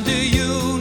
down to you